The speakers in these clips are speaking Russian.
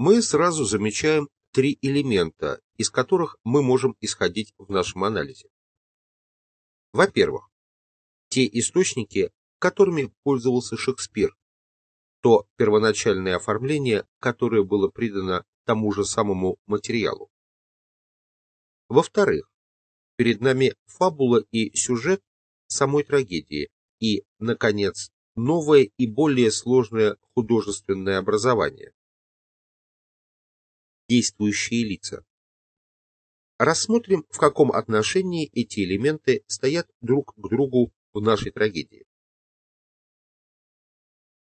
мы сразу замечаем три элемента, из которых мы можем исходить в нашем анализе. Во-первых, те источники, которыми пользовался Шекспир, то первоначальное оформление, которое было придано тому же самому материалу. Во-вторых, перед нами фабула и сюжет самой трагедии и, наконец, новое и более сложное художественное образование. Действующие лица. Рассмотрим, в каком отношении эти элементы стоят друг к другу в нашей трагедии.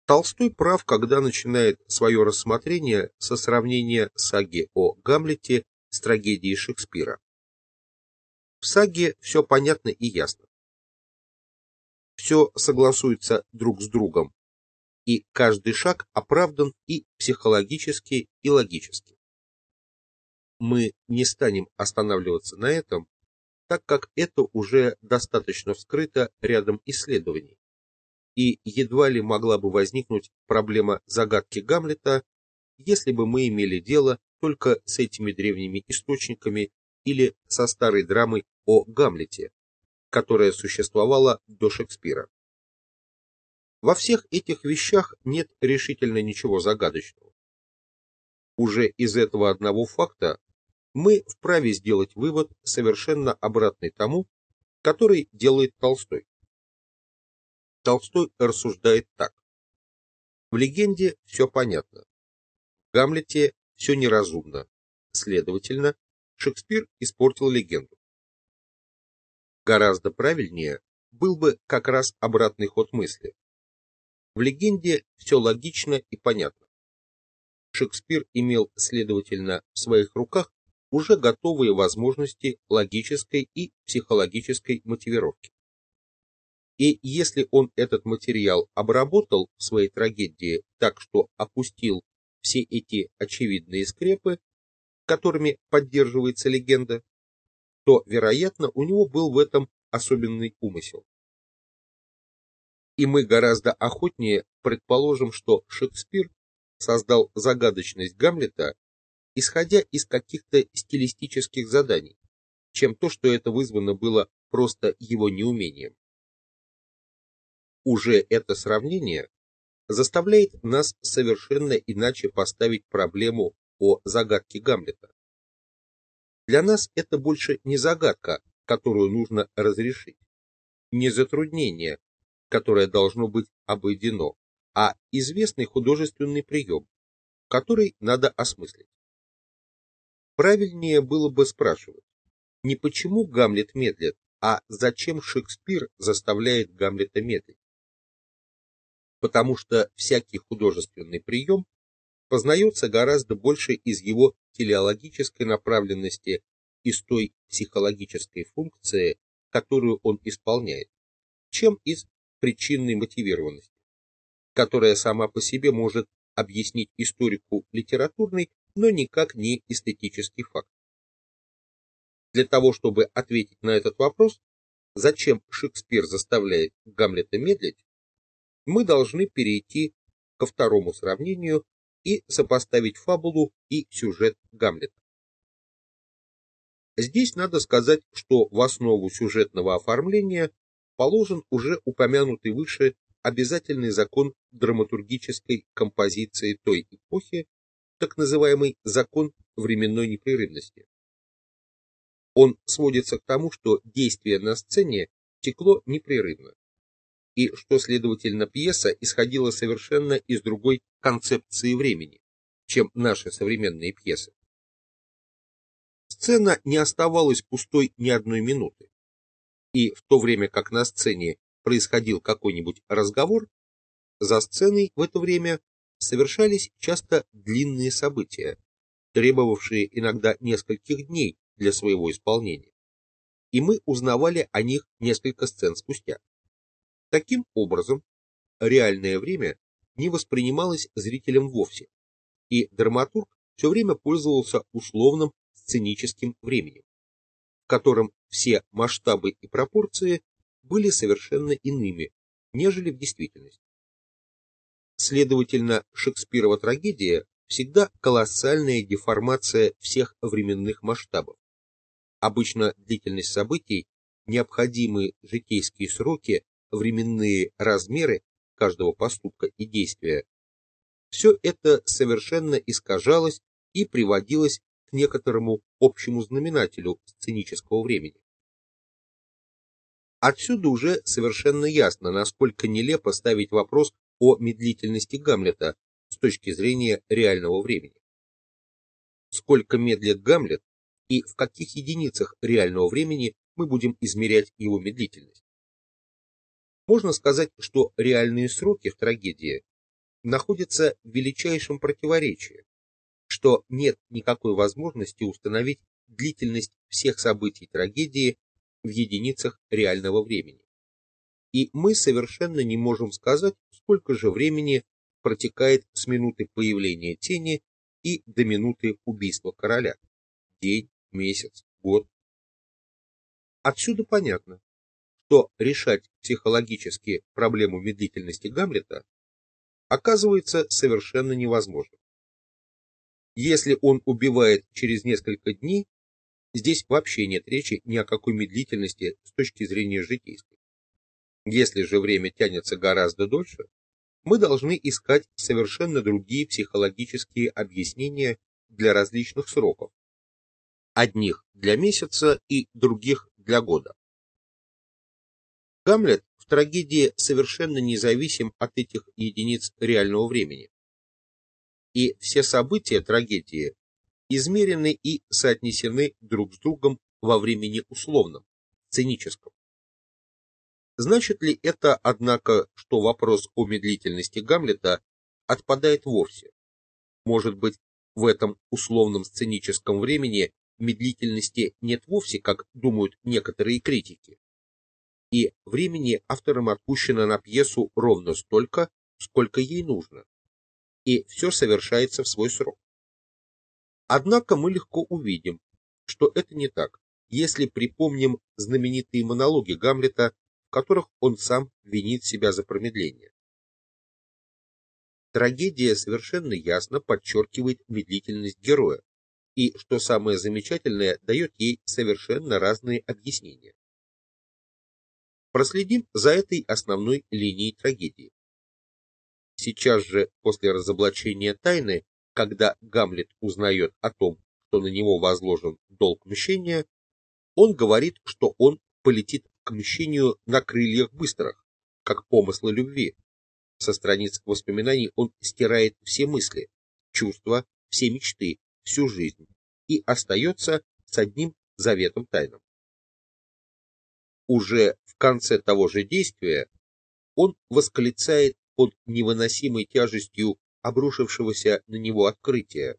Толстой прав, когда начинает свое рассмотрение со сравнения саги о Гамлете с трагедией Шекспира. В саге все понятно и ясно. Все согласуется друг с другом, и каждый шаг оправдан и психологически, и логически. Мы не станем останавливаться на этом, так как это уже достаточно вскрыто рядом исследований, и едва ли могла бы возникнуть проблема загадки Гамлета, если бы мы имели дело только с этими древними источниками или со старой драмой о Гамлете, которая существовала до Шекспира. Во всех этих вещах нет решительно ничего загадочного. Уже из этого одного факта мы вправе сделать вывод совершенно обратный тому, который делает Толстой. Толстой рассуждает так. В легенде все понятно. В Гамлете все неразумно. Следовательно, Шекспир испортил легенду. Гораздо правильнее был бы как раз обратный ход мысли. В легенде все логично и понятно. Шекспир имел, следовательно, в своих руках уже готовые возможности логической и психологической мотивировки. И если он этот материал обработал в своей трагедии так, что опустил все эти очевидные скрепы, которыми поддерживается легенда, то, вероятно, у него был в этом особенный умысел. И мы гораздо охотнее предположим, что Шекспир создал загадочность Гамлета, исходя из каких-то стилистических заданий, чем то, что это вызвано было просто его неумением. Уже это сравнение заставляет нас совершенно иначе поставить проблему о загадке Гамлета. Для нас это больше не загадка, которую нужно разрешить, не затруднение, которое должно быть обойдено, а известный художественный прием, который надо осмыслить. Правильнее было бы спрашивать, не почему Гамлет медлит, а зачем Шекспир заставляет Гамлета медлить. Потому что всякий художественный прием познается гораздо больше из его телеологической направленности, из той психологической функции, которую он исполняет, чем из причинной мотивированности, которая сама по себе может объяснить историку литературный, но никак не эстетический факт. Для того, чтобы ответить на этот вопрос, зачем Шекспир заставляет Гамлета медлить, мы должны перейти ко второму сравнению и сопоставить фабулу и сюжет Гамлета. Здесь надо сказать, что в основу сюжетного оформления положен уже упомянутый выше обязательный закон драматургической композиции той эпохи, так называемый закон временной непрерывности. Он сводится к тому, что действие на сцене текло непрерывно и что, следовательно, пьеса исходила совершенно из другой концепции времени, чем наши современные пьесы. Сцена не оставалась пустой ни одной минуты, и в то время как на сцене происходил какой-нибудь разговор, за сценой в это время совершались часто длинные события, требовавшие иногда нескольких дней для своего исполнения, и мы узнавали о них несколько сцен спустя. Таким образом, реальное время не воспринималось зрителем вовсе, и драматург все время пользовался условным сценическим временем, в котором все масштабы и пропорции были совершенно иными, нежели в действительности. Следовательно, Шекспирова трагедия всегда колоссальная деформация всех временных масштабов. Обычно длительность событий, необходимые житейские сроки, временные размеры каждого поступка и действия, все это совершенно искажалось и приводилось к некоторому общему знаменателю сценического времени. Отсюда уже совершенно ясно, насколько нелепо ставить вопрос о медлительности Гамлета с точки зрения реального времени. Сколько медлит Гамлет и в каких единицах реального времени мы будем измерять его медлительность? Можно сказать, что реальные сроки в трагедии находятся в величайшем противоречии, что нет никакой возможности установить длительность всех событий трагедии в единицах реального времени. И мы совершенно не можем сказать, сколько же времени протекает с минуты появления тени и до минуты убийства короля. День, месяц, год. Отсюда понятно, что решать психологически проблему медлительности Гамлета оказывается совершенно невозможно. Если он убивает через несколько дней, здесь вообще нет речи ни о какой медлительности с точки зрения житейской. Если же время тянется гораздо дольше, мы должны искать совершенно другие психологические объяснения для различных сроков, одних для месяца и других для года. Гамлет в трагедии совершенно независим от этих единиц реального времени. И все события трагедии измерены и соотнесены друг с другом во времени условном, сценическом. Значит ли это, однако, что вопрос о медлительности Гамлета отпадает вовсе? Может быть, в этом условном сценическом времени медлительности нет вовсе, как думают некоторые критики? И времени авторам отпущено на пьесу ровно столько, сколько ей нужно. И все совершается в свой срок. Однако мы легко увидим, что это не так, если припомним знаменитые монологи Гамлета, в которых он сам винит себя за промедление. Трагедия совершенно ясно подчеркивает медлительность героя, и, что самое замечательное, дает ей совершенно разные объяснения. Проследим за этой основной линией трагедии. Сейчас же, после разоблачения тайны, когда Гамлет узнает о том, что на него возложен долг мщения, он говорит, что он полетит к мщению на крыльях быстрых, как помыслы любви. Со страниц воспоминаний он стирает все мысли, чувства, все мечты, всю жизнь и остается с одним заветом тайным. Уже в конце того же действия он восклицает под невыносимой тяжестью обрушившегося на него открытия,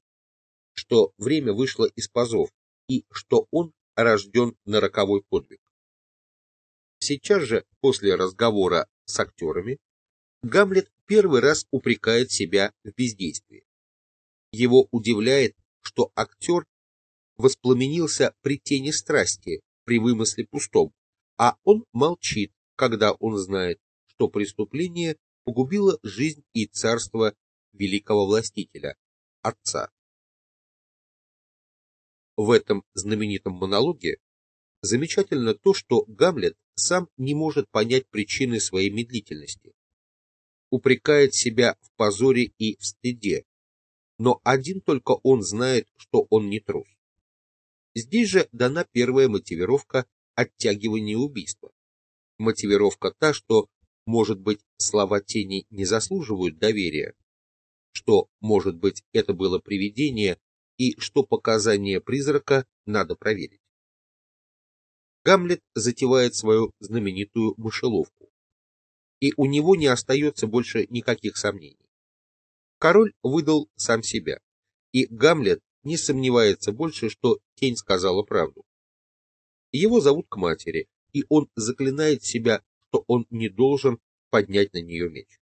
что время вышло из пазов и что он рожден на роковой подвиг. Сейчас же, после разговора с актерами, Гамлет первый раз упрекает себя в бездействии. Его удивляет, что актер воспламенился при тени страсти, при вымысле пустом, а он молчит, когда он знает, что преступление погубило жизнь и царство великого властителя, отца. В этом знаменитом монологе замечательно то, что Гамлет сам не может понять причины своей медлительности, упрекает себя в позоре и в стыде, но один только он знает, что он не трус. Здесь же дана первая мотивировка оттягивания убийства. Мотивировка та, что, может быть, слова тени не заслуживают доверия, что, может быть, это было привидение и что показания призрака надо проверить. Гамлет затевает свою знаменитую мышеловку, и у него не остается больше никаких сомнений. Король выдал сам себя, и Гамлет не сомневается больше, что тень сказала правду. Его зовут к матери, и он заклинает себя, что он не должен поднять на нее меч.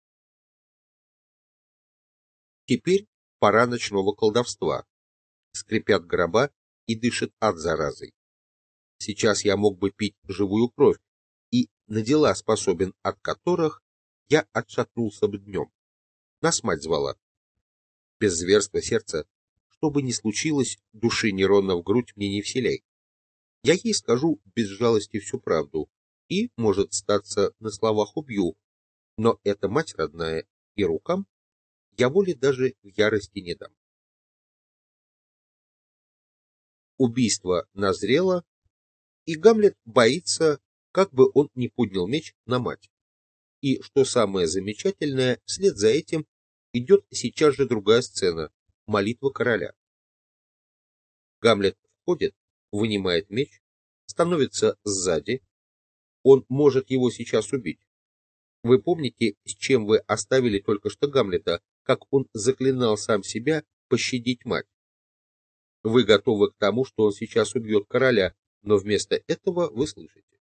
Теперь пора ночного колдовства. Скрипят гроба и дышит ад заразой. Сейчас я мог бы пить живую кровь, и на дела способен, от которых я отшатнулся бы днем. Нас мать звала. Без зверства сердца, что бы ни случилось, души Нерона в грудь мне не вселяй. Я ей скажу без жалости всю правду, и, может, статься, на словах убью, но эта мать родная и рукам я воли даже в ярости не дам. Убийство назрело, и Гамлет боится, как бы он не поднял меч на мать. И, что самое замечательное, вслед за этим идет сейчас же другая сцена – молитва короля. Гамлет входит, вынимает меч, становится сзади. Он может его сейчас убить. Вы помните, с чем вы оставили только что Гамлета, как он заклинал сам себя пощадить мать? Вы готовы к тому, что он сейчас убьет короля, но вместо этого вы слышите.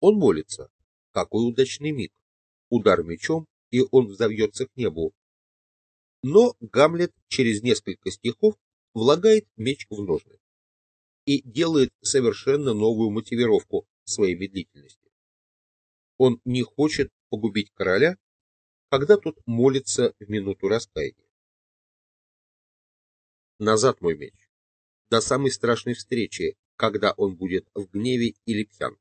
Он молится. Какой удачный миг. Удар мечом, и он взовьется к небу. Но Гамлет через несколько стихов влагает меч в ножны и делает совершенно новую мотивировку своей медлительности. Он не хочет погубить короля, когда тот молится в минуту раскаяния. Назад мой меч, до самой страшной встречи, когда он будет в гневе или пьян,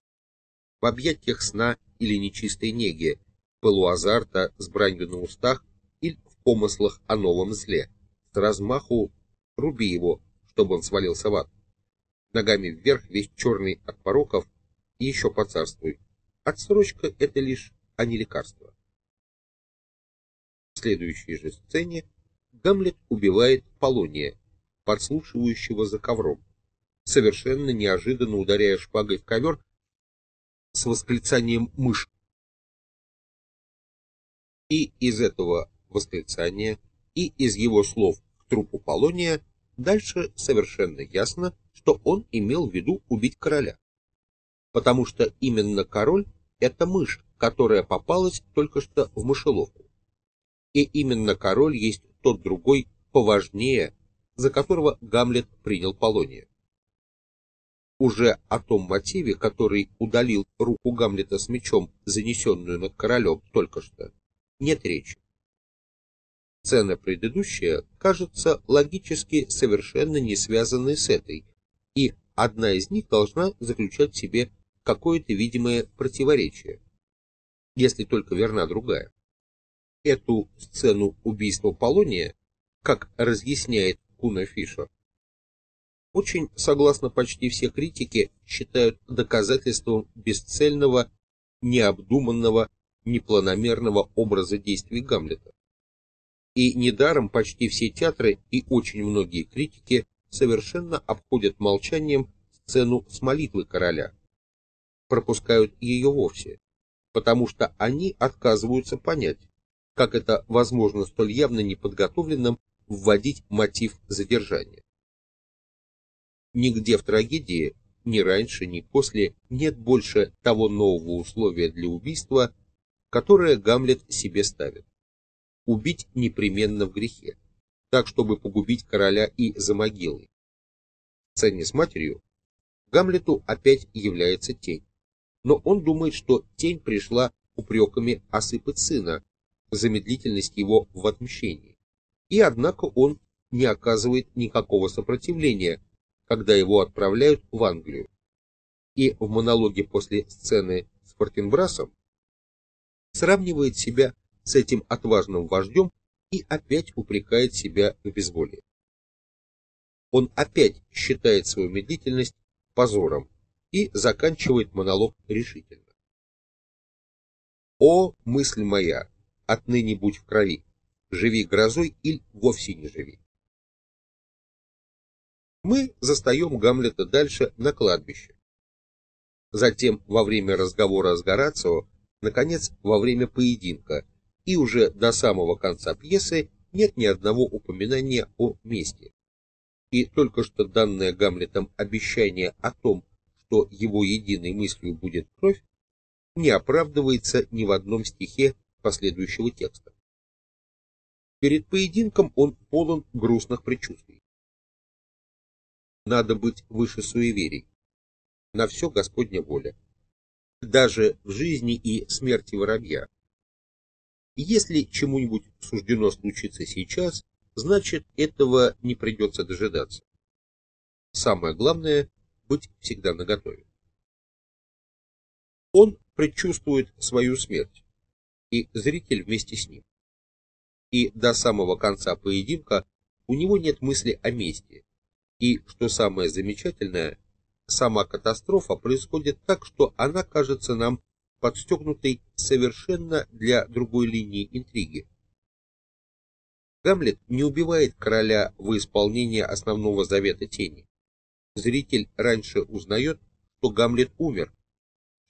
в объятиях сна или нечистой неги, пылу азарта с бранью на устах или в помыслах о новом зле, с размаху руби его, чтобы он свалился в ад ногами вверх, весь черный от пороков, и еще поцарствуй. Отсрочка — это лишь, а не лекарство. В следующей же сцене Гамлет убивает Полония, подслушивающего за ковром, совершенно неожиданно ударяя шпагой в ковер с восклицанием «мышь». И из этого восклицания, и из его слов к трупу Полония дальше совершенно ясно, что он имел в виду убить короля. Потому что именно король – это мышь, которая попалась только что в мышеловку. И именно король есть тот другой, поважнее, за которого Гамлет принял Полония. Уже о том мотиве, который удалил руку Гамлета с мечом, занесенную над королем только что, нет речи. Сцена предыдущая кажется логически совершенно не связанной с этой, и одна из них должна заключать в себе какое-то видимое противоречие, если только верна другая. Эту сцену убийства Полония, как разъясняет Куна Фишер, очень, согласно почти все критики, считают доказательством бесцельного, необдуманного, непланомерного образа действий Гамлета. И недаром почти все театры и очень многие критики совершенно обходят молчанием сцену с молитвы короля, пропускают ее вовсе, потому что они отказываются понять, как это возможно столь явно неподготовленным вводить мотив задержания. Нигде в трагедии, ни раньше, ни после, нет больше того нового условия для убийства, которое Гамлет себе ставит. Убить непременно в грехе так, чтобы погубить короля и за могилой. В сцене с матерью Гамлету опять является тень, но он думает, что тень пришла упреками осыпать сына за медлительность его в отмщении, и однако он не оказывает никакого сопротивления, когда его отправляют в Англию. И в монологе после сцены с Фортенбрасом сравнивает себя с этим отважным вождем и опять упрекает себя в безволии. Он опять считает свою медлительность позором и заканчивает монолог решительно. «О, мысль моя, отныне будь в крови, живи грозой или вовсе не живи». Мы застаем Гамлета дальше на кладбище. Затем во время разговора с Горацио, наконец, во время поединка, и уже до самого конца пьесы нет ни одного упоминания о мести. И только что данное Гамлетом обещание о том, что его единой мыслью будет кровь, не оправдывается ни в одном стихе последующего текста. Перед поединком он полон грустных предчувствий. Надо быть выше суеверий. На все Господня воля. Даже в жизни и смерти воробья Если чему-нибудь суждено случиться сейчас, значит этого не придется дожидаться. Самое главное – быть всегда наготове. Он предчувствует свою смерть, и зритель вместе с ним. И до самого конца поединка у него нет мысли о мести. И, что самое замечательное, сама катастрофа происходит так, что она кажется нам подстегнутой совершенно для другой линии интриги. Гамлет не убивает короля в исполнение основного завета тени. Зритель раньше узнает, что Гамлет умер,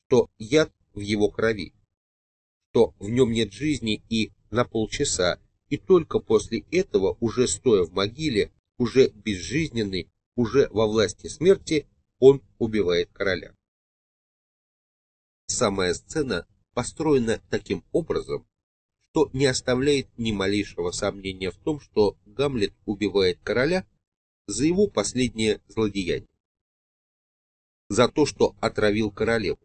что яд в его крови, что в нем нет жизни и на полчаса, и только после этого, уже стоя в могиле, уже безжизненный, уже во власти смерти, он убивает короля. Самая сцена построена таким образом, что не оставляет ни малейшего сомнения в том, что Гамлет убивает короля за его последнее злодеяние. За то, что отравил королеву.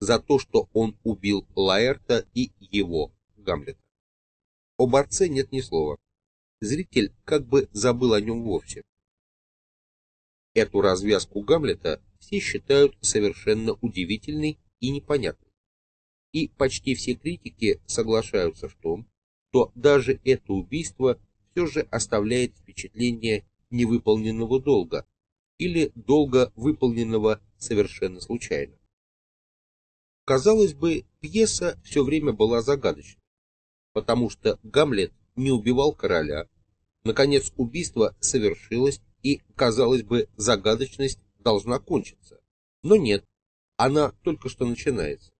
За то, что он убил Лаэрта и его, Гамлета. О борце нет ни слова. Зритель как бы забыл о нем вовсе. Эту развязку Гамлета все считают совершенно удивительной и непонятной. И почти все критики соглашаются в том, что даже это убийство все же оставляет впечатление невыполненного долга или долга, выполненного совершенно случайно. Казалось бы, пьеса все время была загадочной, потому что Гамлет не убивал короля, наконец убийство совершилось, и, казалось бы, загадочность должна кончиться. Но нет, она только что начинается.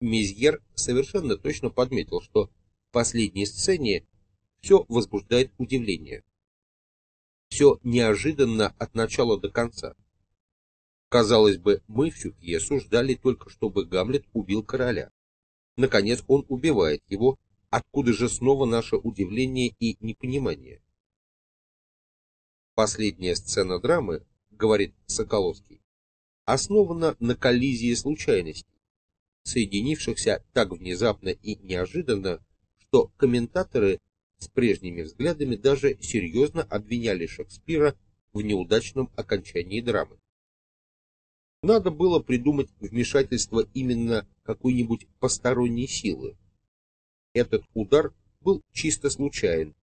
Мизьер совершенно точно подметил, что в последней сцене все возбуждает удивление. Все неожиданно от начала до конца. Казалось бы, мы всю пьесу ждали только, чтобы Гамлет убил короля. Наконец он убивает его, откуда же снова наше удивление и непонимание. Последняя сцена драмы, говорит Соколовский, основана на коллизии случайностей, соединившихся так внезапно и неожиданно, что комментаторы с прежними взглядами даже серьезно обвиняли Шекспира в неудачном окончании драмы. Надо было придумать вмешательство именно какой-нибудь посторонней силы. Этот удар был чисто случайен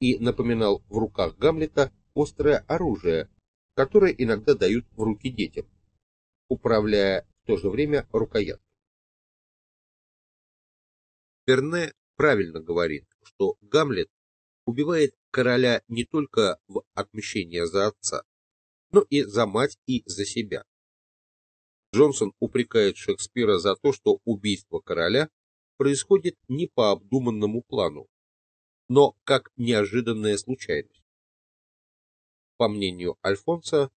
и напоминал в руках Гамлета острое оружие, которое иногда дают в руки детям, управляя в то же время рукояткой. Перне правильно говорит, что Гамлет убивает короля не только в отмщение за отца, но и за мать и за себя. Джонсон упрекает Шекспира за то, что убийство короля происходит не по обдуманному плану, но как неожиданная случайность. По мнению Альфонса,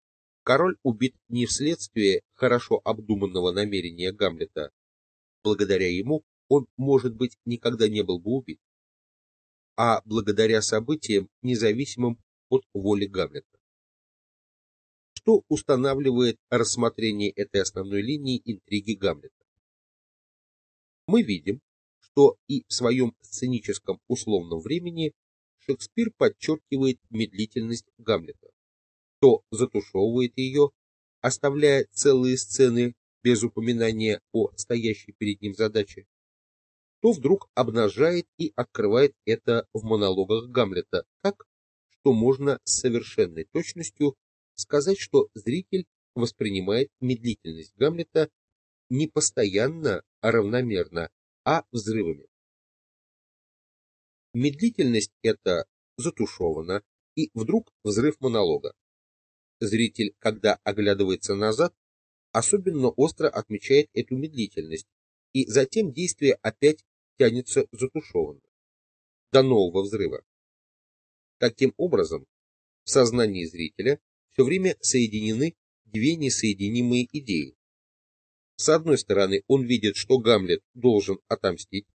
король убит не вследствие хорошо обдуманного намерения Гамлета. Благодаря ему он, может быть, никогда не был бы убит, а благодаря событиям, независимым от воли Гамлета. Что устанавливает рассмотрение этой основной линии интриги Гамлета? Мы видим, что и в своем сценическом условном времени Шекспир подчеркивает медлительность Гамлета. То затушевывает ее, оставляя целые сцены без упоминания о стоящей перед ним задаче, то вдруг обнажает и открывает это в монологах Гамлета так, что можно с совершенной точностью сказать, что зритель воспринимает медлительность Гамлета не постоянно, а равномерно, а взрывами. Медлительность эта затушевана, и вдруг взрыв монолога. Зритель, когда оглядывается назад, особенно остро отмечает эту медлительность, и затем действие опять тянется затушеванно, до нового взрыва. Таким образом, в сознании зрителя все время соединены две несоединимые идеи. С одной стороны, он видит, что Гамлет должен отомстить.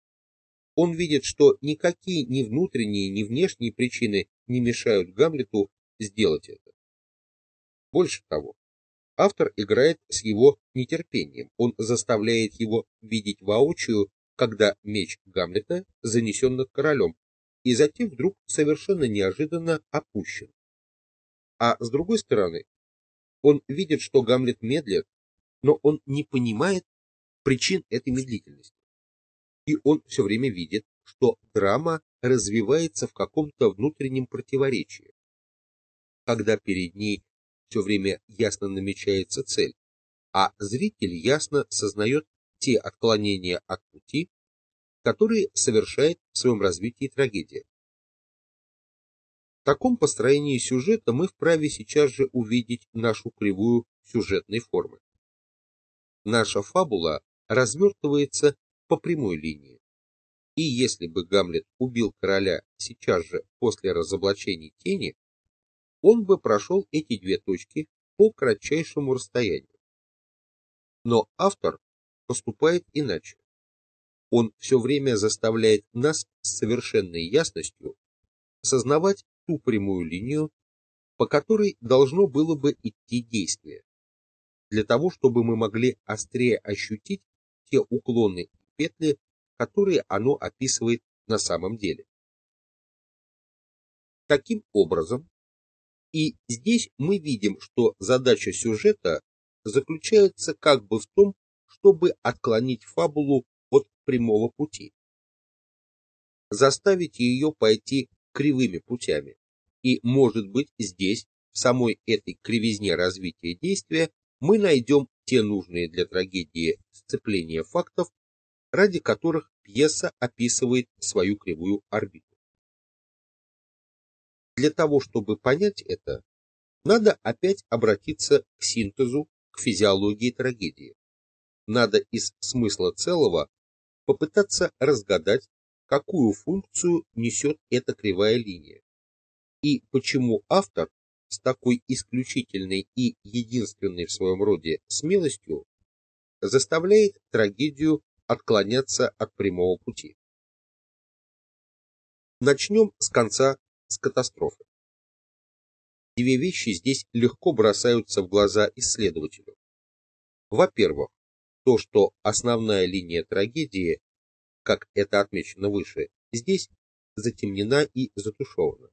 Он видит, что никакие ни внутренние, ни внешние причины не мешают Гамлету сделать это. Больше того, автор играет с его нетерпением, он заставляет его видеть воочию когда меч Гамлета занесен над королем и затем вдруг совершенно неожиданно опущен. А с другой стороны, он видит, что Гамлет медлит, но он не понимает причин этой медлительности. И он все время видит, что драма развивается в каком-то внутреннем противоречии, когда перед ней все время ясно намечается цель, а зритель ясно сознает те отклонения от пути, которые совершает в своем развитии трагедия. В таком построении сюжета мы вправе сейчас же увидеть нашу кривую сюжетной формы. Наша фабула развертывается по прямой линии. И если бы Гамлет убил короля сейчас же после разоблачения тени, он бы прошел эти две точки по кратчайшему расстоянию. Но автор поступает иначе. Он все время заставляет нас с совершенной ясностью сознавать ту прямую линию, по которой должно было бы идти действие, для того, чтобы мы могли острее ощутить те уклоны и петли, которые оно описывает на самом деле. Таким образом, и здесь мы видим, что задача сюжета заключается как бы в том, чтобы отклонить фабулу от прямого пути, заставить ее пойти кривыми путями. И, может быть, здесь, в самой этой кривизне развития действия, мы найдем те нужные для трагедии сцепления фактов, ради которых пьеса описывает свою кривую орбиту. Для того, чтобы понять это, надо опять обратиться к синтезу, к физиологии трагедии. Надо из смысла целого попытаться разгадать, какую функцию несет эта кривая линия, и почему автор с такой исключительной и единственной в своем роде смелостью заставляет трагедию отклоняться от прямого пути. Начнем с конца, с катастрофы. Две вещи здесь легко бросаются в глаза исследователю. Во-первых, то, что основная линия трагедии, как это отмечено выше, здесь затемнена и затушевана.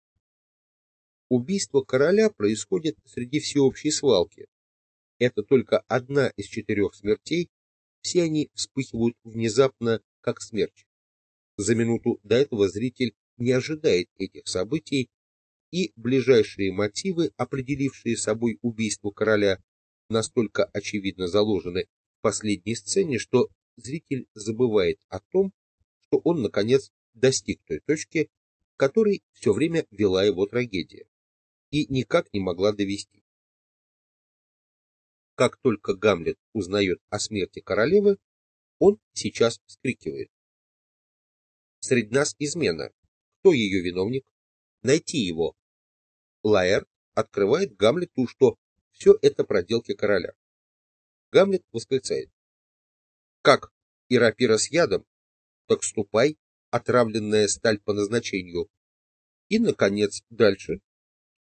Убийство короля происходит среди всеобщей свалки. Это только одна из четырех смертей, все они вспыхивают внезапно, как смерч. За минуту до этого зритель не ожидает этих событий, и ближайшие мотивы, определившие собой убийство короля, настолько очевидно заложены в последней сцене, что зритель забывает о том, что он, наконец, достиг той точки, которой все время вела его трагедия, и никак не могла довести. Как только Гамлет узнает о смерти королевы, он сейчас вскрикивает. Среди нас измена. Кто ее виновник? Найти его. Лаэрт открывает Гамлету, что все это проделки короля. Гамлет восклицает. Как и рапира с ядом, так ступай, отравленная сталь по назначению. И, наконец, дальше,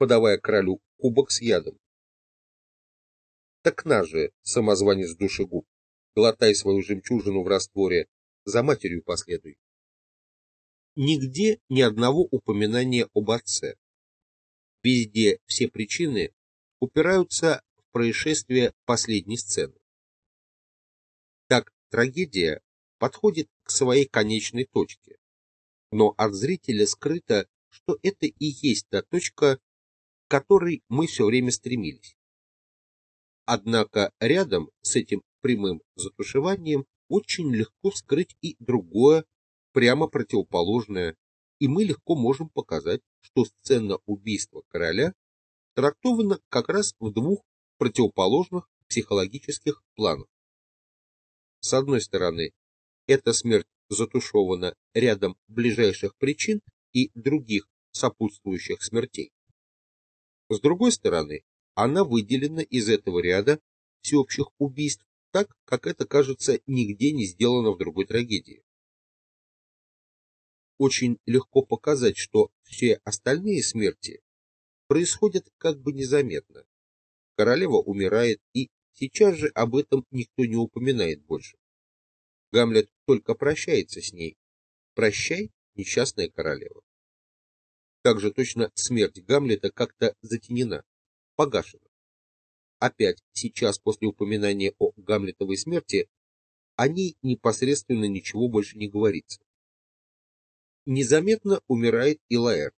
подавая королю кубок с ядом. Так на же, самозванец душегуб, глотай свою жемчужину в растворе, за матерью последуй. Нигде ни одного упоминания об отце. Везде все причины упираются в происшествие последней сцены. Так трагедия подходит к своей конечной точке, но от зрителя скрыто, что это и есть та точка, которой мы все время стремились. Однако рядом с этим прямым затушеванием очень легко скрыть и другое, прямо противоположное, и мы легко можем показать, что сцена убийства короля трактована как раз в двух противоположных психологических планах. С одной стороны, эта смерть затушевана рядом ближайших причин и других сопутствующих смертей. С другой стороны, она выделена из этого ряда всеобщих убийств так, как это, кажется, нигде не сделано в другой трагедии. Очень легко показать, что все остальные смерти происходят как бы незаметно. Королева умирает, и сейчас же об этом никто не упоминает больше. Гамлет только прощается с ней. Прощай, несчастная королева. Также точно смерть Гамлета как-то затенена, погашена. Опять сейчас после упоминания о Гамлетовой смерти о ней непосредственно ничего больше не говорится. Незаметно умирает и Лаэр.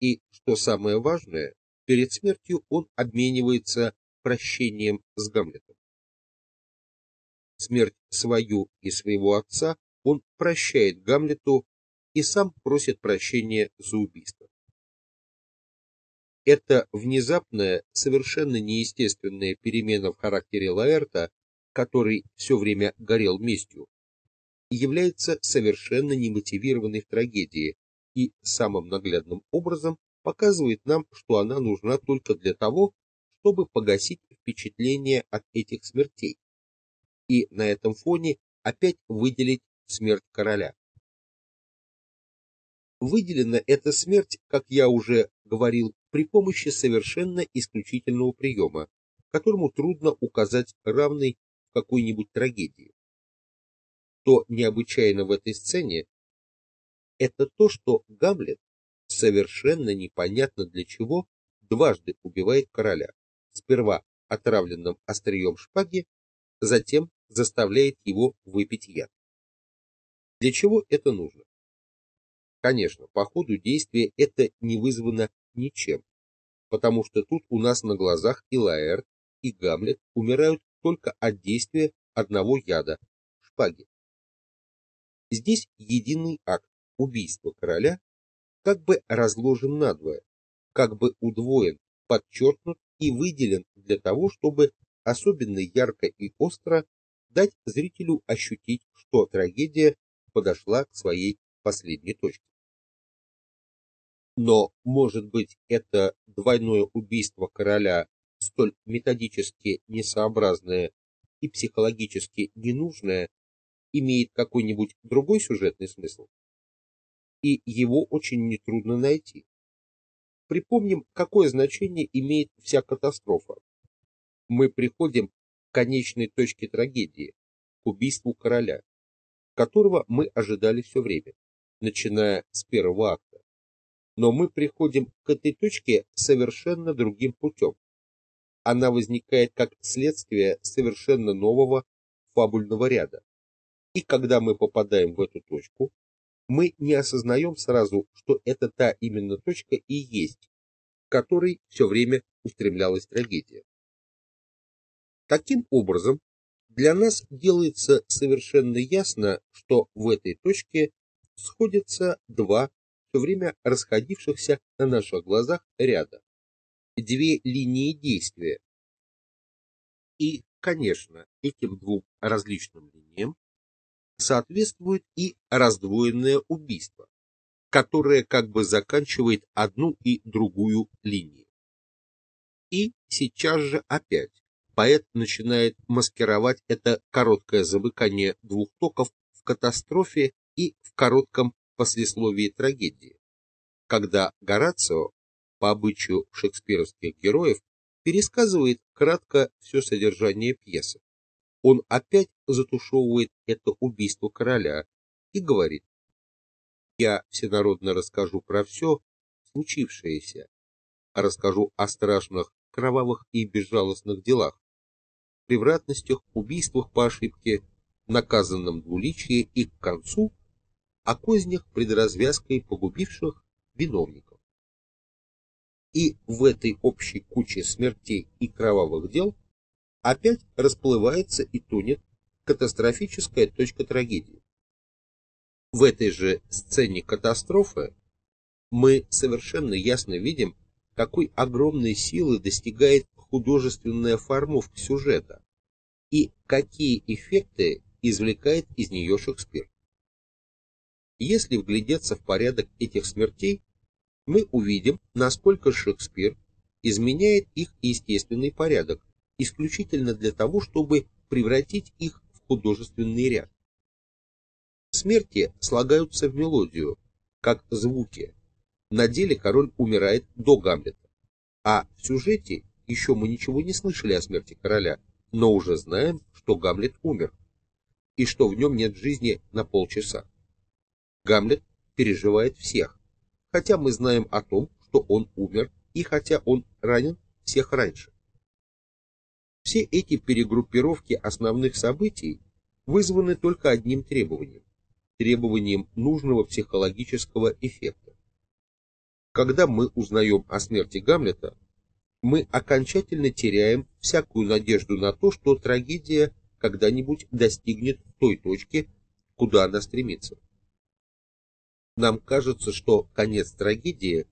И, что самое важное, перед смертью он обменивается прощением с Гамлетом. Смерть свою и своего отца он прощает Гамлету и сам просит прощения за убийство. Эта внезапная, совершенно неестественная перемена в характере Лаэрта, который все время горел местью, является совершенно немотивированной в трагедии и самым наглядным образом показывает нам, что она нужна только для того, чтобы погасить впечатление от этих смертей, и на этом фоне опять выделить смерть короля. Выделена эта смерть, как я уже говорил, при помощи совершенно исключительного приема, которому трудно указать равный в какой-нибудь трагедии. То необычайно в этой сцене, это то, что Гамлет совершенно непонятно для чего дважды убивает короля, сперва отравленным острием шпаги, затем заставляет его выпить яд. Для чего это нужно? Конечно, по ходу действия это не вызвано ничем, потому что тут у нас на глазах и Лаэрт, и Гамлет умирают только от действия одного яда – шпаги. Здесь единый акт убийства короля как бы разложен надвое, как бы удвоен, подчеркнут и выделен для того, чтобы особенно ярко и остро дать зрителю ощутить, что трагедия подошла к своей последней точке. Но, может быть, это двойное убийство короля, столь методически несообразное и психологически ненужное, имеет какой-нибудь другой сюжетный смысл? И его очень нетрудно найти. Припомним, какое значение имеет вся катастрофа. Мы приходим к конечной точке трагедии, к убийству короля, которого мы ожидали все время, начиная с первого акта. Но мы приходим к этой точке совершенно другим путем. Она возникает как следствие совершенно нового фабульного ряда. И когда мы попадаем в эту точку, мы не осознаем сразу, что это та именно точка и есть, к которой все время устремлялась трагедия. Таким образом, для нас делается совершенно ясно, что в этой точке сходятся два все время расходившихся на наших глазах ряда, две линии действия. И, конечно, этим двум различным линиям соответствует и раздвоенное убийство, которое как бы заканчивает одну и другую линию. И сейчас же опять поэт начинает маскировать это короткое замыкание двух токов в катастрофе и в коротком послесловии трагедии, когда Горацио, по обычаю шекспировских героев, пересказывает кратко все содержание пьесы. Он опять затушевывает это убийство короля и говорит, я всенародно расскажу про все случившееся, расскажу о страшных, кровавых и безжалостных делах, превратностях, убийствах по ошибке, наказанном двуличии и к концу о кознях предразвязкой погубивших виновников. И в этой общей куче смертей и кровавых дел опять расплывается и тонет катастрофическая точка трагедии. В этой же сцене катастрофы мы совершенно ясно видим, какой огромной силы достигает художественная формовка сюжета и какие эффекты извлекает из нее Шекспир. Если вглядеться в порядок этих смертей, мы увидим, насколько Шекспир изменяет их естественный порядок, исключительно для того, чтобы превратить их в художественный ряд. Смерти слагаются в мелодию, как звуки. На деле король умирает до Гамлета, а в сюжете еще мы ничего не слышали о смерти короля, но уже знаем, что Гамлет умер. и что в нем нет жизни на полчаса. Гамлет переживает всех, хотя мы знаем о том, что он умер, и хотя он ранен всех раньше. Все эти перегруппировки основных событий вызваны только одним требованием – требованием нужного психологического эффекта. Когда мы узнаем о смерти Гамлета, мы окончательно теряем всякую надежду на то, что трагедия когда-нибудь достигнет той точки, куда она стремится. Нам кажется, что конец трагедии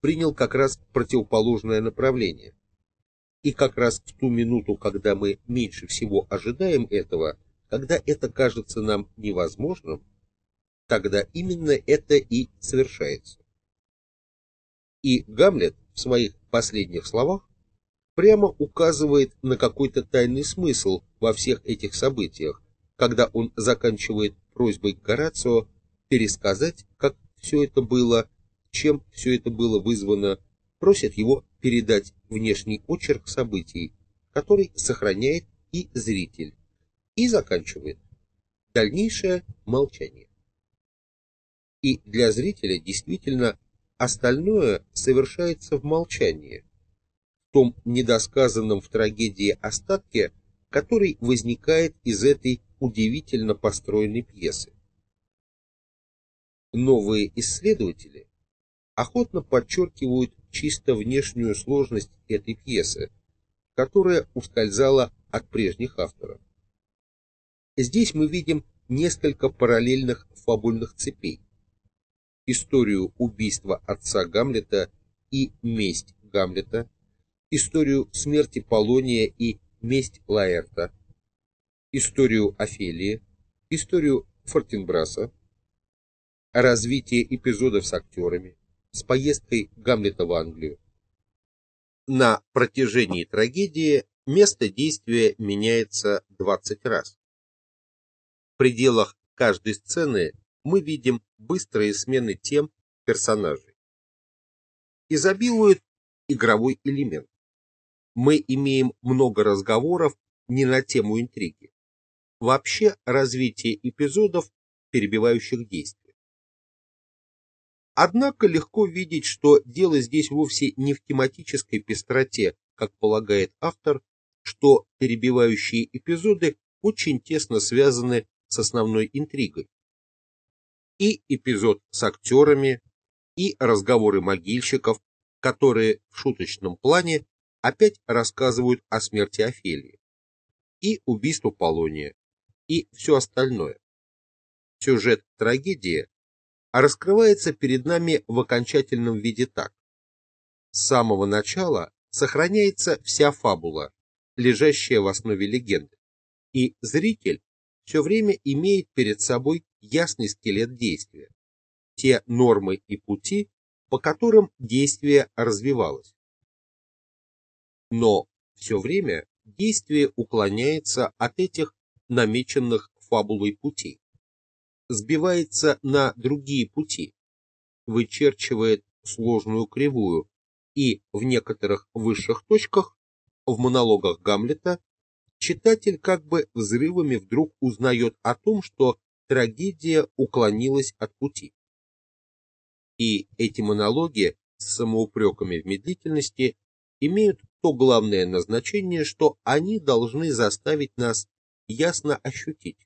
принял как раз противоположное направление. И как раз в ту минуту, когда мы меньше всего ожидаем этого, когда это кажется нам невозможным, тогда именно это и совершается. И Гамлет в своих последних словах прямо указывает на какой-то тайный смысл во всех этих событиях, когда он заканчивает просьбой к Горацио пересказать, как все это было, чем все это было вызвано, просит его передать внешний очерк событий, который сохраняет и зритель, и заканчивает дальнейшее молчание. И для зрителя действительно остальное совершается в молчании, в том недосказанном в трагедии остатке, который возникает из этой удивительно построенной пьесы новые исследователи охотно подчеркивают чисто внешнюю сложность этой пьесы, которая ускользала от прежних авторов. Здесь мы видим несколько параллельных фабульных цепей. Историю убийства отца Гамлета и месть Гамлета, историю смерти Полония и месть Лаэрта, историю Офелии, историю Фортенбраса, развитие эпизодов с актерами, с поездкой Гамлета в Англию. На протяжении трагедии место действия меняется 20 раз. В пределах каждой сцены мы видим быстрые смены тем персонажей. Изобилует игровой элемент. Мы имеем много разговоров не на тему интриги. Вообще развитие эпизодов, перебивающих действия. Однако легко видеть, что дело здесь вовсе не в тематической пестроте, как полагает автор, что перебивающие эпизоды очень тесно связаны с основной интригой. И эпизод с актерами, и разговоры могильщиков, которые в шуточном плане опять рассказывают о смерти Офелии, и убийство Полония, и все остальное. Сюжет трагедии а раскрывается перед нами в окончательном виде так. С самого начала сохраняется вся фабула, лежащая в основе легенды, и зритель все время имеет перед собой ясный скелет действия, те нормы и пути, по которым действие развивалось. Но все время действие уклоняется от этих намеченных фабулой путей сбивается на другие пути, вычерчивает сложную кривую, и в некоторых высших точках, в монологах Гамлета, читатель как бы взрывами вдруг узнает о том, что трагедия уклонилась от пути. И эти монологи с самоупреками в медлительности имеют то главное назначение, что они должны заставить нас ясно ощутить,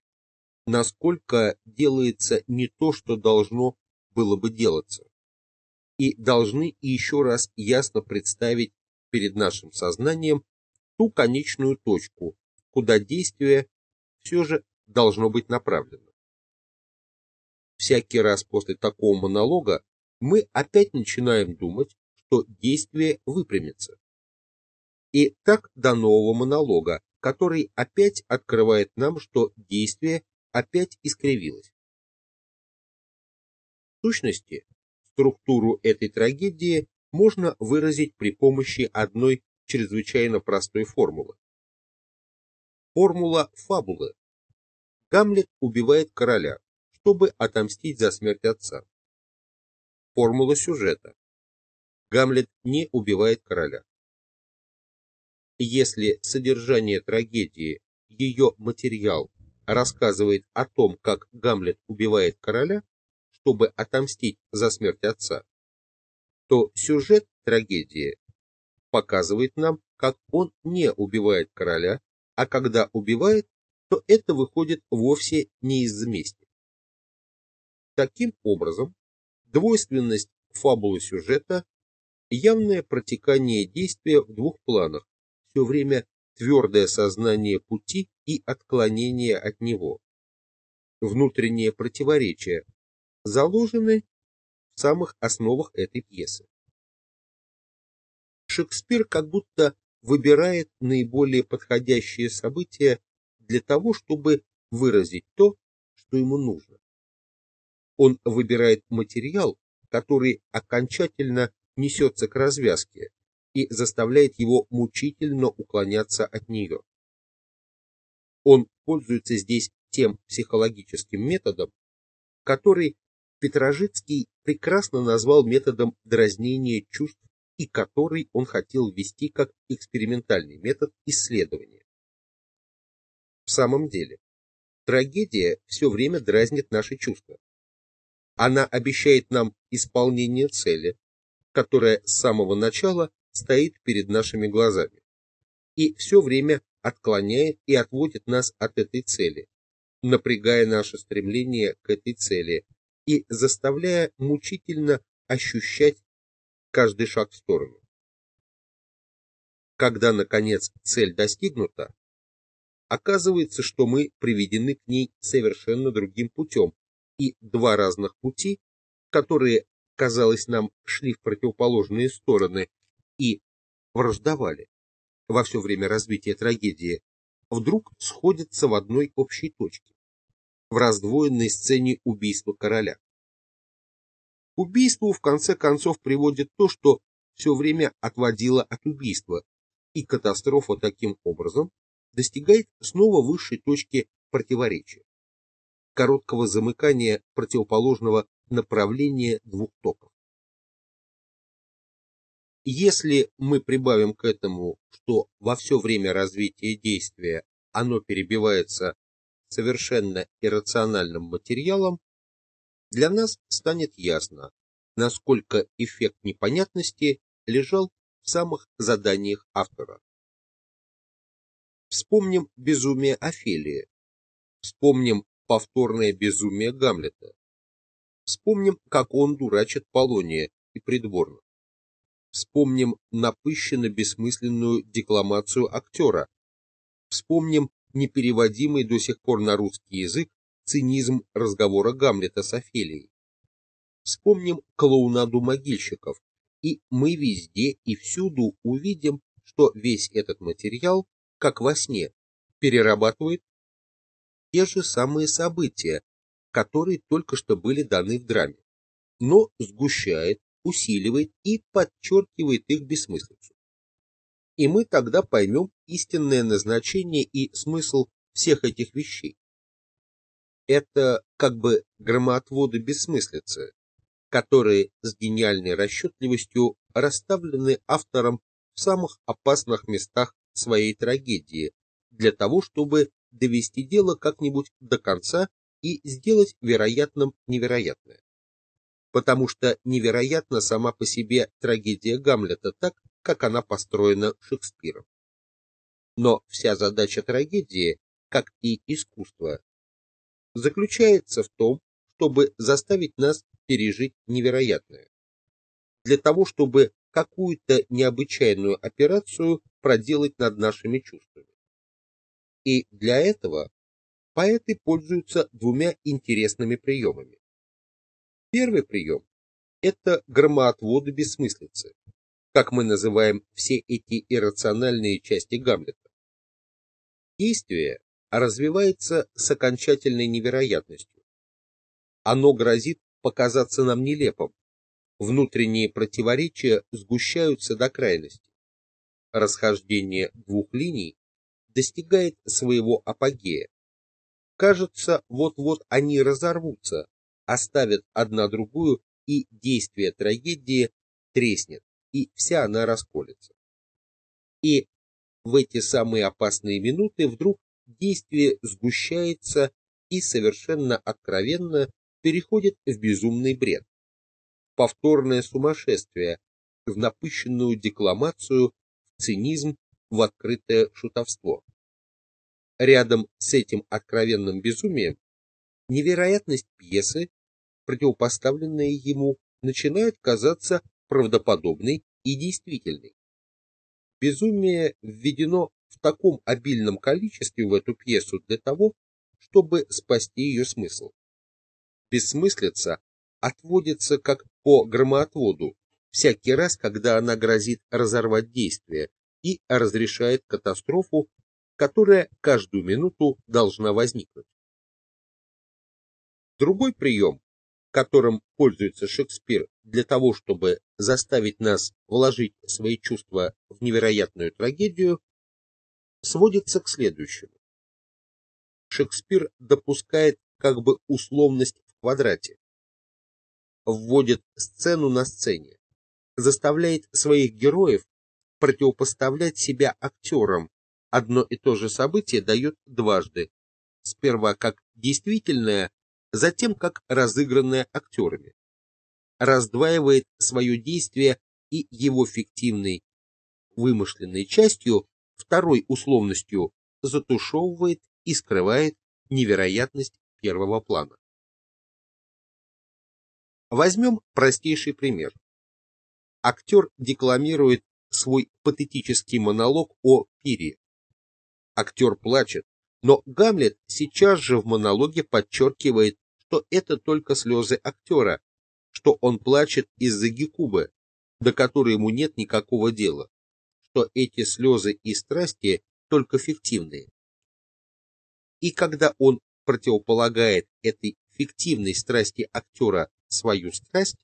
насколько делается не то, что должно было бы делаться. И должны еще раз ясно представить перед нашим сознанием ту конечную точку, куда действие все же должно быть направлено. Всякий раз после такого монолога мы опять начинаем думать, что действие выпрямится. И так до нового монолога, который опять открывает нам, что действие опять искривилась. В сущности, структуру этой трагедии можно выразить при помощи одной чрезвычайно простой формулы. Формула фабулы. Гамлет убивает короля, чтобы отомстить за смерть отца. Формула сюжета. Гамлет не убивает короля. Если содержание трагедии, ее материал рассказывает о том, как Гамлет убивает короля, чтобы отомстить за смерть отца, то сюжет трагедии показывает нам, как он не убивает короля, а когда убивает, то это выходит вовсе не из-за мести. Таким образом, двойственность фабулы сюжета – явное протекание действия в двух планах, все время твердое сознание пути и отклонение от него. Внутреннее противоречие заложены в самых основах этой пьесы. Шекспир как будто выбирает наиболее подходящие события для того, чтобы выразить то, что ему нужно. Он выбирает материал, который окончательно несется к развязке и заставляет его мучительно уклоняться от нее. Он пользуется здесь тем психологическим методом, который Петрожицкий прекрасно назвал методом дразнения чувств и который он хотел ввести как экспериментальный метод исследования. В самом деле, трагедия все время дразнит наши чувства. Она обещает нам исполнение цели, которая с самого начала стоит перед нашими глазами, и все время отклоняет и отводит нас от этой цели, напрягая наше стремление к этой цели и заставляя мучительно ощущать каждый шаг в сторону. Когда, наконец, цель достигнута, оказывается, что мы приведены к ней совершенно другим путем, и два разных пути, которые, казалось нам, шли в противоположные стороны и враждовали во все время развития трагедии, вдруг сходятся в одной общей точке, в раздвоенной сцене убийства короля. убийству в конце концов приводит то, что все время отводило от убийства, и катастрофа таким образом достигает снова высшей точки противоречия короткого замыкания противоположного направления двух токов. Если мы прибавим к этому, что во все время развития действия оно перебивается совершенно иррациональным материалом, для нас станет ясно, насколько эффект непонятности лежал в самых заданиях автора. Вспомним безумие Офелии, вспомним повторное безумие Гамлета. Вспомним, как он дурачит Полония и придворных. Вспомним напыщенно-бессмысленную декламацию актера. Вспомним непереводимый до сих пор на русский язык цинизм разговора Гамлета с Офелией. Вспомним клоунаду могильщиков, и мы везде и всюду увидим, что весь этот материал, как во сне, перерабатывает те же самые события, которые только что были даны в драме, но сгущает, усиливает и подчеркивает их бессмыслицу. И мы тогда поймем истинное назначение и смысл всех этих вещей. Это как бы громоотводы бессмыслицы, которые с гениальной расчетливостью расставлены автором в самых опасных местах своей трагедии, для того, чтобы довести дело как-нибудь до конца и сделать вероятным невероятное. Потому что невероятна сама по себе трагедия Гамлета так, как она построена Шекспиром. Но вся задача трагедии, как и искусства, заключается в том, чтобы заставить нас пережить невероятное. Для того, чтобы какую-то необычайную операцию проделать над нашими чувствами. И для этого поэты пользуются двумя интересными приемами. Первый прием – это громоотводы бессмыслицы, как мы называем все эти иррациональные части Гамлета. Действие развивается с окончательной невероятностью. Оно грозит показаться нам нелепым. Внутренние противоречия сгущаются до крайности. Расхождение двух линий достигает своего апогея. Кажется, вот-вот они разорвутся, оставят одна другую, и действие трагедии треснет, и вся она расколется. И в эти самые опасные минуты вдруг действие сгущается и совершенно откровенно переходит в безумный бред, повторное сумасшествие, в напыщенную декламацию, в цинизм, в открытое шутовство. Рядом с этим откровенным безумием невероятность пьесы, противопоставленная ему, начинает казаться правдоподобной и действительной. Безумие введено в таком обильном количестве в эту пьесу для того, чтобы спасти ее смысл. Бессмыслица отводится как по громоотводу всякий раз, когда она грозит разорвать действие и разрешает катастрофу, которая каждую минуту должна возникнуть. Другой прием, которым пользуется Шекспир для того, чтобы заставить нас вложить свои чувства в невероятную трагедию, сводится к следующему. Шекспир допускает как бы условность в квадрате, вводит сцену на сцене, заставляет своих героев противопоставлять себя актерам. Одно и то же событие дает дважды. Сперва как действительное, затем как разыгранное актерами. Раздваивает свое действие и его фиктивной, вымышленной частью, второй условностью затушевывает и скрывает невероятность первого плана. Возьмем простейший пример. Актер декламирует свой патетический монолог о Пире. Актер плачет, но Гамлет сейчас же в монологе подчеркивает, что это только слезы актера, что он плачет из-за Гекубы, до которой ему нет никакого дела, что эти слезы и страсти только фиктивные. И когда он противополагает этой фиктивной страсти актера свою страсть,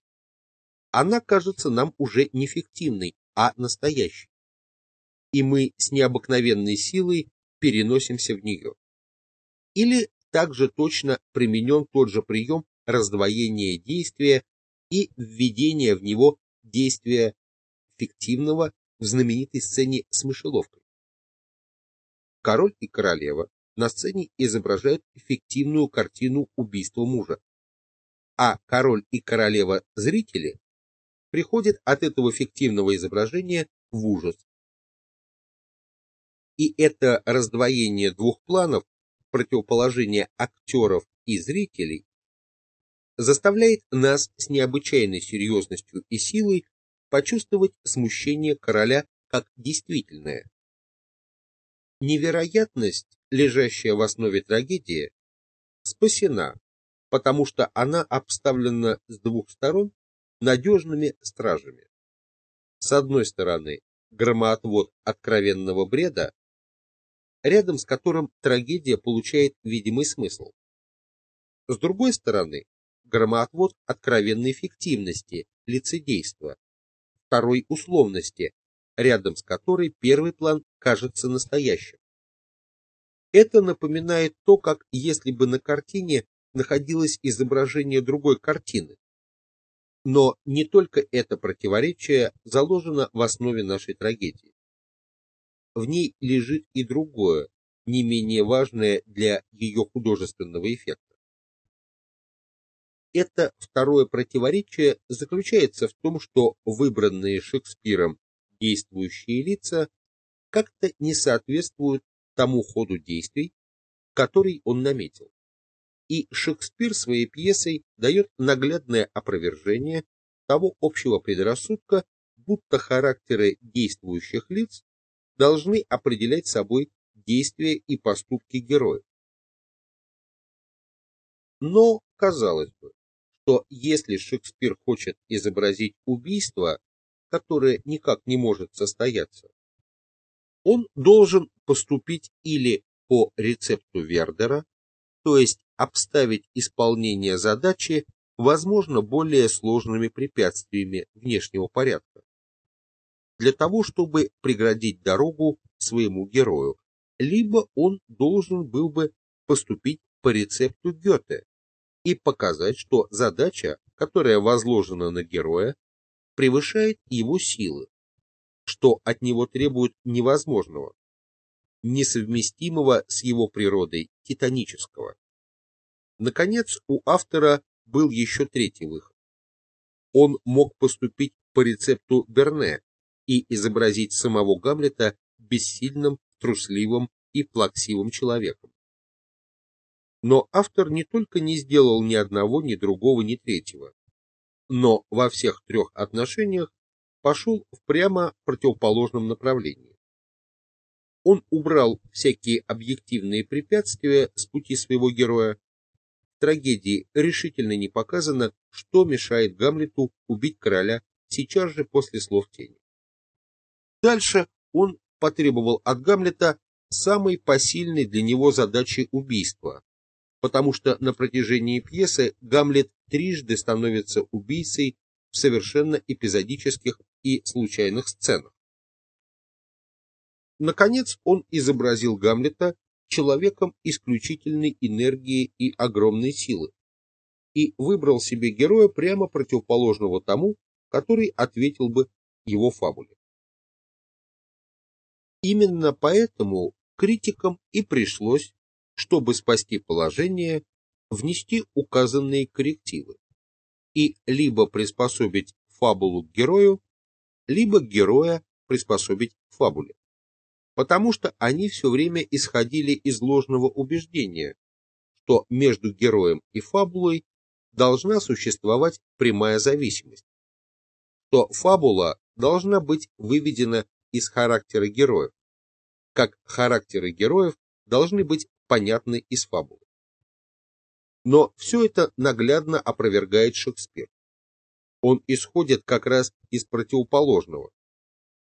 она кажется нам уже не фиктивной, а настоящей. И мы с необыкновенной силой переносимся в нее. Или также точно применен тот же прием раздвоения действия и введения в него действия фиктивного в знаменитой сцене с мышеловкой. Король и королева на сцене изображают фиктивную картину убийства мужа, а король и королева зрители приходят от этого фиктивного изображения в ужас. И это раздвоение двух планов, противоположение актеров и зрителей, заставляет нас с необычайной серьезностью и силой почувствовать смущение короля как действительное. Невероятность, лежащая в основе трагедии, спасена, потому что она обставлена с двух сторон надежными стражами. С одной стороны, громоотвод откровенного бреда, рядом с которым трагедия получает видимый смысл. С другой стороны, громоотвод откровенной фиктивности, лицедейства, второй условности, рядом с которой первый план кажется настоящим. Это напоминает то, как если бы на картине находилось изображение другой картины. Но не только это противоречие заложено в основе нашей трагедии. В ней лежит и другое, не менее важное для ее художественного эффекта. Это второе противоречие заключается в том, что выбранные Шекспиром действующие лица как-то не соответствуют тому ходу действий, который он наметил. И Шекспир своей пьесой дает наглядное опровержение того общего предрассудка, будто характеры действующих лиц должны определять собой действия и поступки героев. Но, казалось бы, что если Шекспир хочет изобразить убийство, которое никак не может состояться, он должен поступить или по рецепту Вердера, то есть обставить исполнение задачи, возможно, более сложными препятствиями внешнего порядка, для того, чтобы преградить дорогу своему герою, либо он должен был бы поступить по рецепту Гёте и показать, что задача, которая возложена на героя, превышает его силы, что от него требует невозможного, несовместимого с его природой, титанического. Наконец, у автора был еще третий выход. Он мог поступить по рецепту Берне и изобразить самого Гамлета бессильным, трусливым и плаксивым человеком. Но автор не только не сделал ни одного, ни другого, ни третьего, но во всех трех отношениях пошел в прямо противоположном направлении. Он убрал всякие объективные препятствия с пути своего героя. В трагедии решительно не показано, что мешает Гамлету убить короля сейчас же после слов тени. Дальше он потребовал от Гамлета самой посильной для него задачи убийства, потому что на протяжении пьесы Гамлет трижды становится убийцей в совершенно эпизодических и случайных сценах. Наконец он изобразил Гамлета человеком исключительной энергии и огромной силы и выбрал себе героя прямо противоположного тому, который ответил бы его фабуле. Именно поэтому критикам и пришлось, чтобы спасти положение, внести указанные коррективы и либо приспособить фабулу к герою, либо героя приспособить к фабуле. Потому что они все время исходили из ложного убеждения, что между героем и фабулой должна существовать прямая зависимость, что фабула должна быть выведена из характера героев, как характеры героев должны быть понятны из фабулы. Но все это наглядно опровергает Шекспир. Он исходит как раз из противоположного,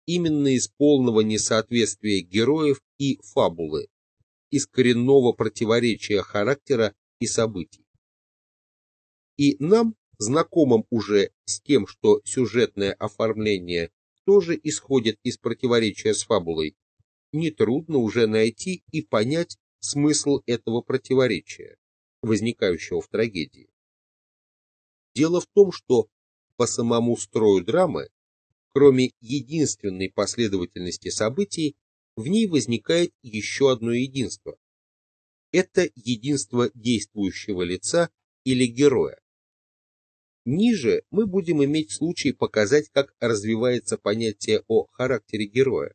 именно из полного несоответствия героев и фабулы, из коренного противоречия характера и событий. И нам, знакомым уже с тем, что сюжетное оформление тоже исходит из противоречия с фабулой, нетрудно уже найти и понять смысл этого противоречия возникающего в трагедии. Дело в том, что по самому строю драмы, кроме единственной последовательности событий, в ней возникает еще одно единство. Это единство действующего лица или героя. Ниже мы будем иметь случай показать, как развивается понятие о характере героя.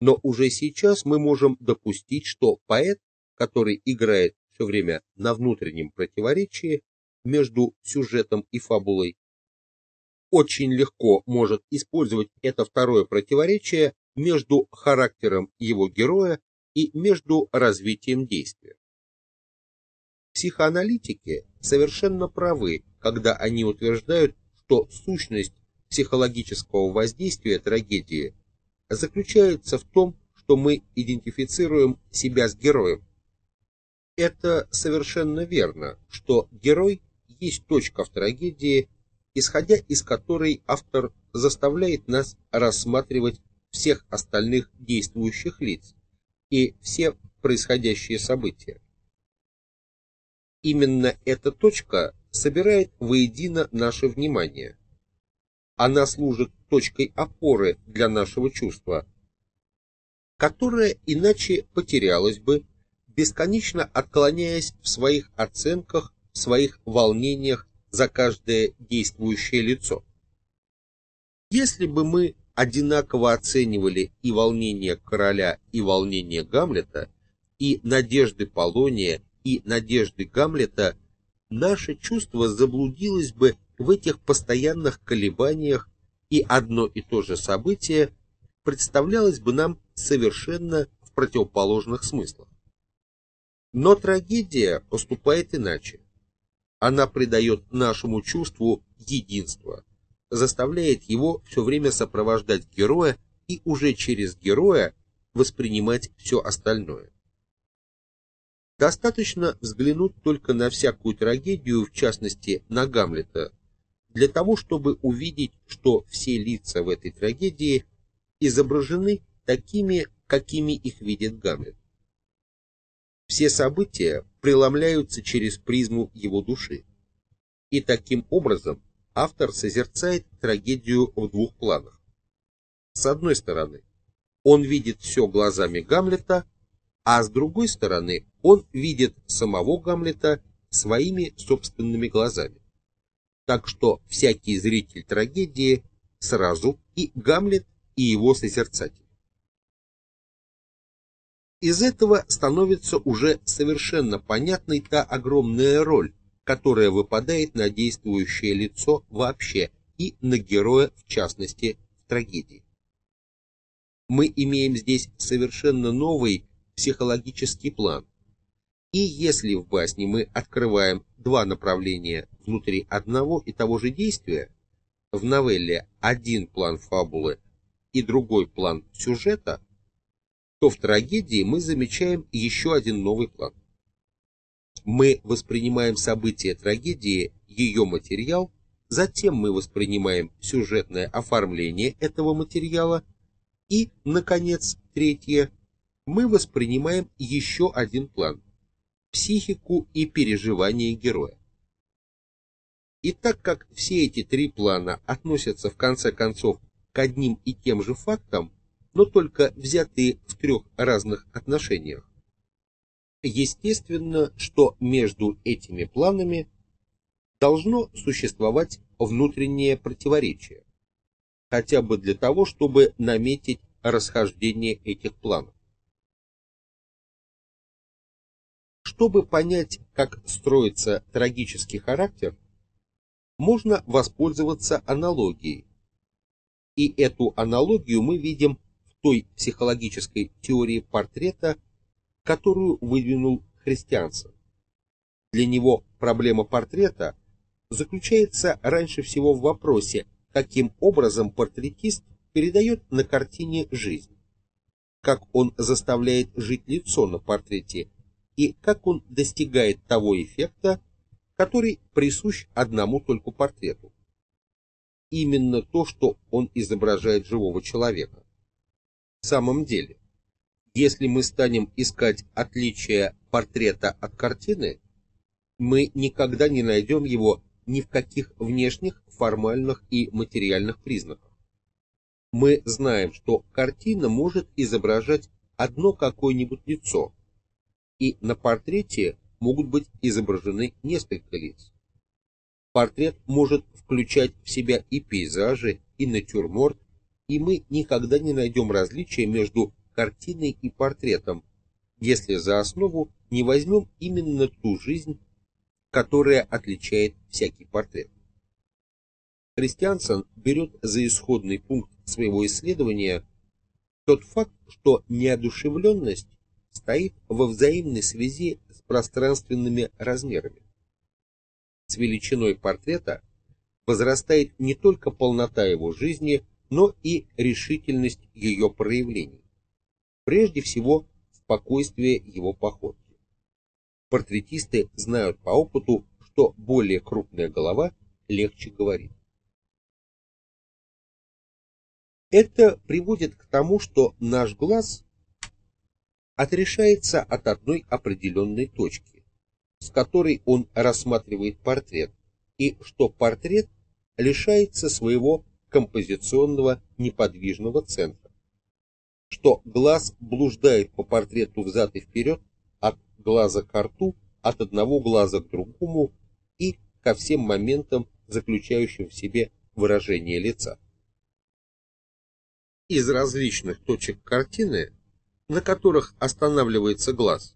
Но уже сейчас мы можем допустить, что поэт, который играет все время на внутреннем противоречии между сюжетом и фабулой, очень легко может использовать это второе противоречие между характером его героя и между развитием действия. Психоаналитики совершенно правы, когда они утверждают, что сущность психологического воздействия трагедии заключается в том, что мы идентифицируем себя с героем, это совершенно верно, что герой есть точка в трагедии, исходя из которой автор заставляет нас рассматривать всех остальных действующих лиц и все происходящие события. Именно эта точка собирает воедино наше внимание. Она служит точкой опоры для нашего чувства, которое иначе потерялось бы бесконечно отклоняясь в своих оценках, в своих волнениях за каждое действующее лицо. Если бы мы одинаково оценивали и волнение короля, и волнение Гамлета, и надежды Полония, и надежды Гамлета, наше чувство заблудилось бы в этих постоянных колебаниях, и одно и то же событие представлялось бы нам совершенно в противоположных смыслах. Но трагедия поступает иначе. Она придает нашему чувству единство, заставляет его все время сопровождать героя и уже через героя воспринимать все остальное. Достаточно взглянуть только на всякую трагедию, в частности на Гамлета, для того, чтобы увидеть, что все лица в этой трагедии изображены такими, какими их видит Гамлет. Все события преломляются через призму его души. И таким образом автор созерцает трагедию в двух планах. С одной стороны, он видит все глазами Гамлета, а с другой стороны он видит самого Гамлета своими собственными глазами. Так что всякий зритель трагедии сразу и Гамлет, и его созерцатель. Из этого становится уже совершенно понятной та огромная роль, которая выпадает на действующее лицо вообще и на героя в частности в трагедии. Мы имеем здесь совершенно новый психологический план. И если в басне мы открываем два направления внутри одного и того же действия, в новелле один план фабулы и другой план сюжета, то в трагедии мы замечаем еще один новый план. Мы воспринимаем события трагедии, ее материал, затем мы воспринимаем сюжетное оформление этого материала и, наконец, третье, мы воспринимаем еще один план – психику и переживания героя. И так как все эти три плана относятся в конце концов к одним и тем же фактам, но только взятые в трех разных отношениях. Естественно, что между этими планами должно существовать внутреннее противоречие, хотя бы для того, чтобы наметить расхождение этих планов. Чтобы понять, как строится трагический характер, можно воспользоваться аналогией. И эту аналогию мы видим той психологической теории портрета, которую выдвинул христианство. Для него проблема портрета заключается раньше всего в вопросе, каким образом портретист передает на картине жизнь, как он заставляет жить лицо на портрете и как он достигает того эффекта, который присущ одному только портрету. Именно то, что он изображает живого человека. В самом деле, если мы станем искать отличия портрета от картины, мы никогда не найдем его ни в каких внешних, формальных и материальных признаках. Мы знаем, что картина может изображать одно какое-нибудь лицо, и на портрете могут быть изображены несколько лиц. Портрет может включать в себя и пейзажи, и натюрморт, и мы никогда не найдем различия между картиной и портретом, если за основу не возьмем именно ту жизнь, которая отличает всякий портрет. Христиансон берет за исходный пункт своего исследования тот факт, что неодушевленность стоит во взаимной связи с пространственными размерами. С величиной портрета возрастает не только полнота его жизни, но и решительность ее проявлений. Прежде всего, спокойствие его походки. Портретисты знают по опыту, что более крупная голова легче говорит. Это приводит к тому, что наш глаз отрешается от одной определенной точки, с которой он рассматривает портрет, и что портрет лишается своего композиционного неподвижного центра, что глаз блуждает по портрету взад и вперед, от глаза к рту, от одного глаза к другому и ко всем моментам, заключающим в себе выражение лица. Из различных точек картины, на которых останавливается глаз,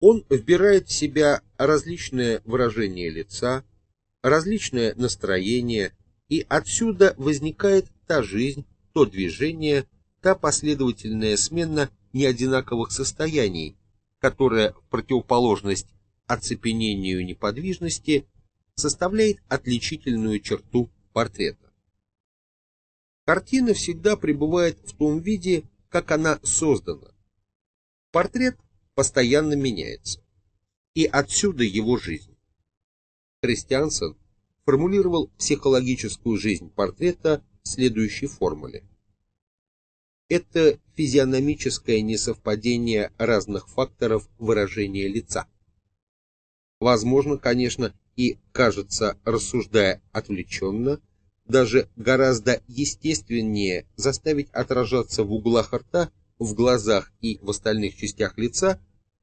он вбирает в себя различные выражения лица, различное настроение, и отсюда возникает та жизнь, то движение, та последовательная смена неодинаковых состояний, которая в противоположность оцепенению неподвижности составляет отличительную черту портрета. Картина всегда пребывает в том виде, как она создана. Портрет постоянно меняется, и отсюда его жизнь. Христиансон формулировал психологическую жизнь портрета в следующей формуле. Это физиономическое несовпадение разных факторов выражения лица. Возможно, конечно, и кажется, рассуждая отвлеченно, даже гораздо естественнее заставить отражаться в углах рта, в глазах и в остальных частях лица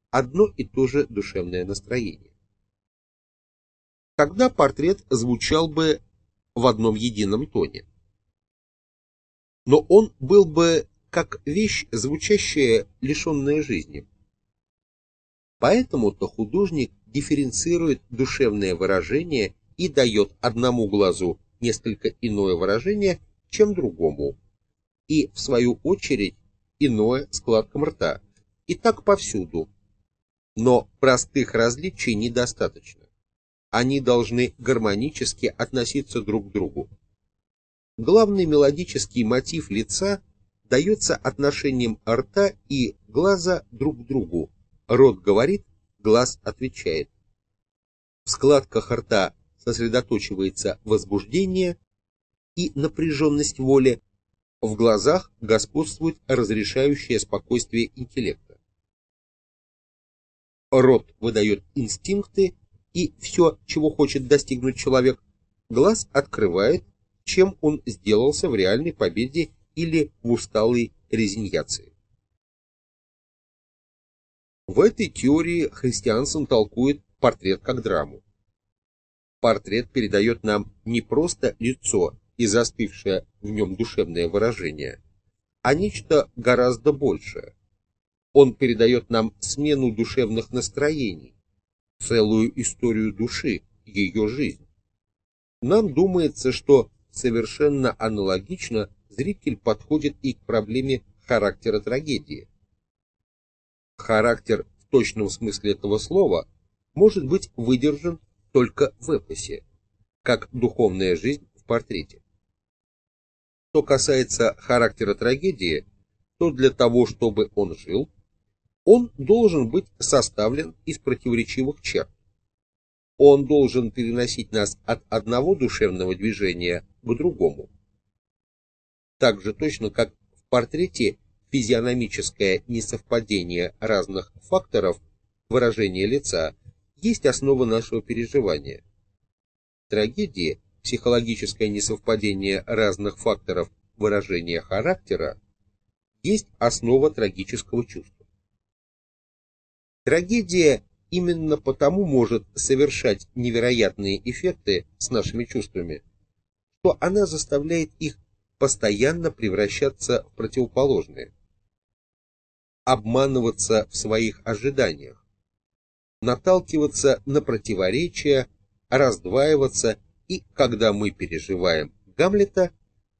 одно и то же душевное настроение. Тогда портрет звучал бы в одном едином тоне. Но он был бы как вещь, звучащая, лишенная жизни. Поэтому-то художник дифференцирует душевное выражение и дает одному глазу несколько иное выражение, чем другому, и, в свою очередь, иное складкам рта. И так повсюду. Но простых различий недостаточно. Они должны гармонически относиться друг к другу. Главный мелодический мотив лица дается отношением рта и глаза друг к другу. Рот говорит, глаз отвечает. В складках рта сосредоточивается возбуждение и напряженность воли, в глазах господствует разрешающее спокойствие интеллекта. Рот выдает инстинкты и все, чего хочет достигнуть человек, глаз открывает, чем он сделался в реальной победе или в усталой резиньяции. В этой теории христианство толкует портрет как драму. Портрет передает нам не просто лицо и застывшее в нем душевное выражение, а нечто гораздо большее. Он передает нам смену душевных настроений, целую историю души, ее жизнь. Нам думается, что совершенно аналогично зритель подходит и к проблеме характера трагедии. Характер в точном смысле этого слова может быть выдержан только в эпосе, как духовная жизнь в портрете. Что касается характера трагедии, то для того, чтобы он жил, он должен быть составлен из противоречивых черт. Он должен переносить нас от одного душевного движения к другому. Так же точно, как в портрете физиономическое несовпадение разных факторов выражения лица есть основа нашего переживания. В трагедии психологическое несовпадение разных факторов выражения характера есть основа трагического чувства. Трагедия именно потому может совершать невероятные эффекты с нашими чувствами, что она заставляет их постоянно превращаться в противоположные, обманываться в своих ожиданиях, наталкиваться на противоречия, раздваиваться, и когда мы переживаем Гамлета,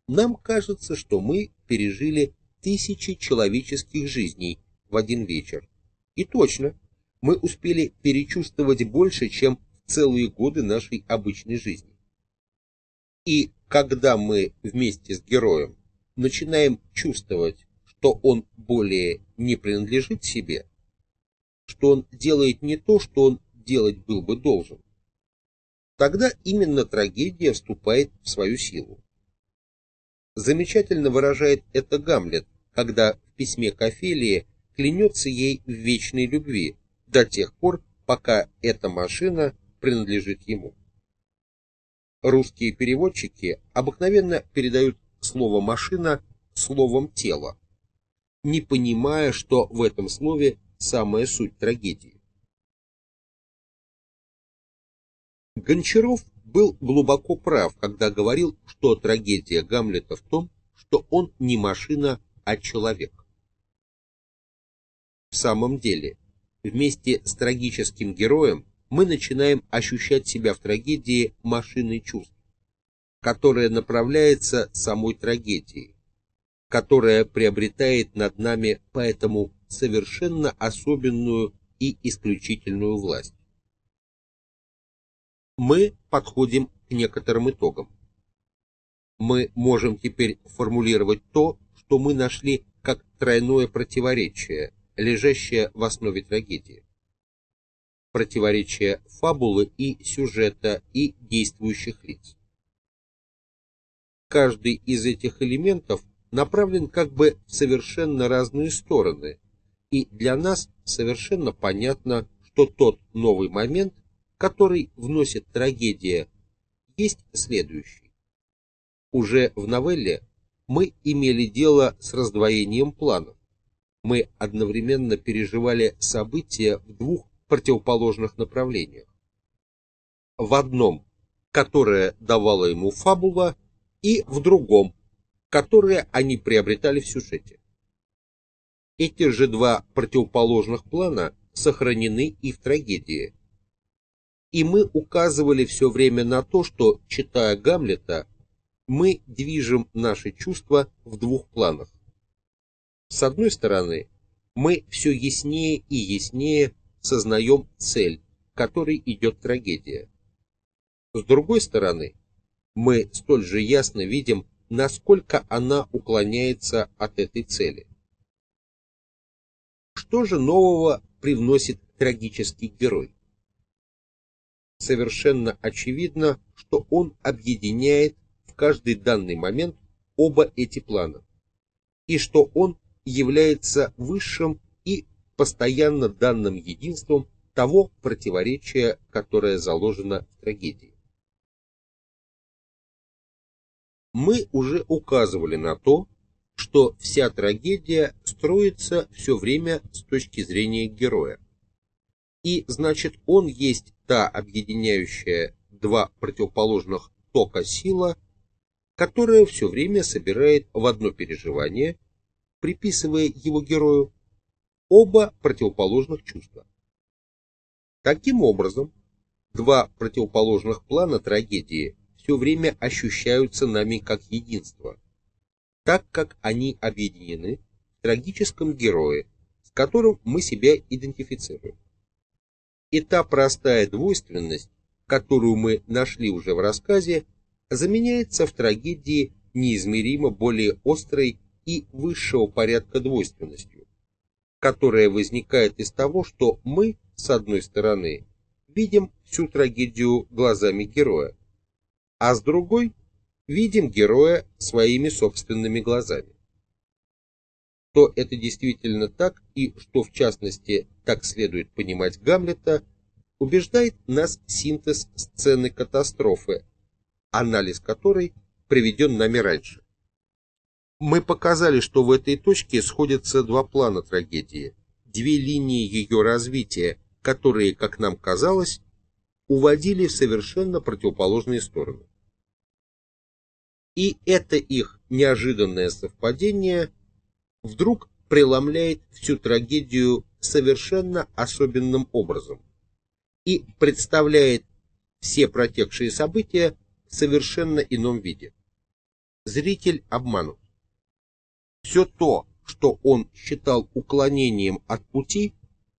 нам кажется, что мы пережили тысячи человеческих жизней в один вечер. И точно, мы успели перечувствовать больше, чем в целые годы нашей обычной жизни. И когда мы вместе с героем начинаем чувствовать, что он более не принадлежит себе, что он делает не то, что он делать был бы должен, тогда именно трагедия вступает в свою силу. Замечательно выражает это Гамлет, когда в письме к Офелии клянется ей в вечной любви до тех пор, пока эта машина принадлежит ему. Русские переводчики обыкновенно передают слово «машина» словом «тело», не понимая, что в этом слове самая суть трагедии. Гончаров был глубоко прав, когда говорил, что трагедия Гамлета в том, что он не машина, а человек. В самом деле, вместе с трагическим героем мы начинаем ощущать себя в трагедии машиной чувств, которая направляется самой трагедией, которая приобретает над нами поэтому совершенно особенную и исключительную власть. Мы подходим к некоторым итогам. Мы можем теперь формулировать то, что мы нашли как тройное противоречие, лежащее в основе трагедии противоречия фабулы и сюжета и действующих лиц. Каждый из этих элементов направлен как бы в совершенно разные стороны, и для нас совершенно понятно, что тот новый момент, который вносит трагедия, есть следующий. Уже в новелле мы имели дело с раздвоением планов. Мы одновременно переживали события в двух противоположных направлениях. В одном, которое давала ему фабула, и в другом, которое они приобретали в сюжете. Эти же два противоположных плана сохранены и в трагедии. И мы указывали все время на то, что, читая Гамлета, мы движем наши чувства в двух планах. С одной стороны, мы все яснее и яснее сознаем цель, которой идет трагедия. С другой стороны, мы столь же ясно видим, насколько она уклоняется от этой цели. Что же нового привносит трагический герой? Совершенно очевидно, что он объединяет в каждый данный момент оба эти плана, и что он является высшим и постоянно данным единством того противоречия, которое заложено в трагедии. Мы уже указывали на то, что вся трагедия строится все время с точки зрения героя. И значит, он есть та объединяющая два противоположных тока сила, которая все время собирает в одно переживание, приписывая его герою, оба противоположных чувства. Таким образом, два противоположных плана трагедии все время ощущаются нами как единство, так как они объединены в трагическом герое, с которым мы себя идентифицируем. И та простая двойственность, которую мы нашли уже в рассказе, заменяется в трагедии неизмеримо более острой и высшего порядка двойственностью, которая возникает из того, что мы, с одной стороны, видим всю трагедию глазами героя, а с другой видим героя своими собственными глазами. То это действительно так и что в частности так следует понимать Гамлета, убеждает нас синтез сцены катастрофы, анализ которой приведен нами раньше. Мы показали, что в этой точке сходятся два плана трагедии, две линии ее развития, которые, как нам казалось, уводили в совершенно противоположные стороны. И это их неожиданное совпадение вдруг преломляет всю трагедию совершенно особенным образом и представляет все протекшие события в совершенно ином виде. Зритель обманут. Все то, что он считал уклонением от пути,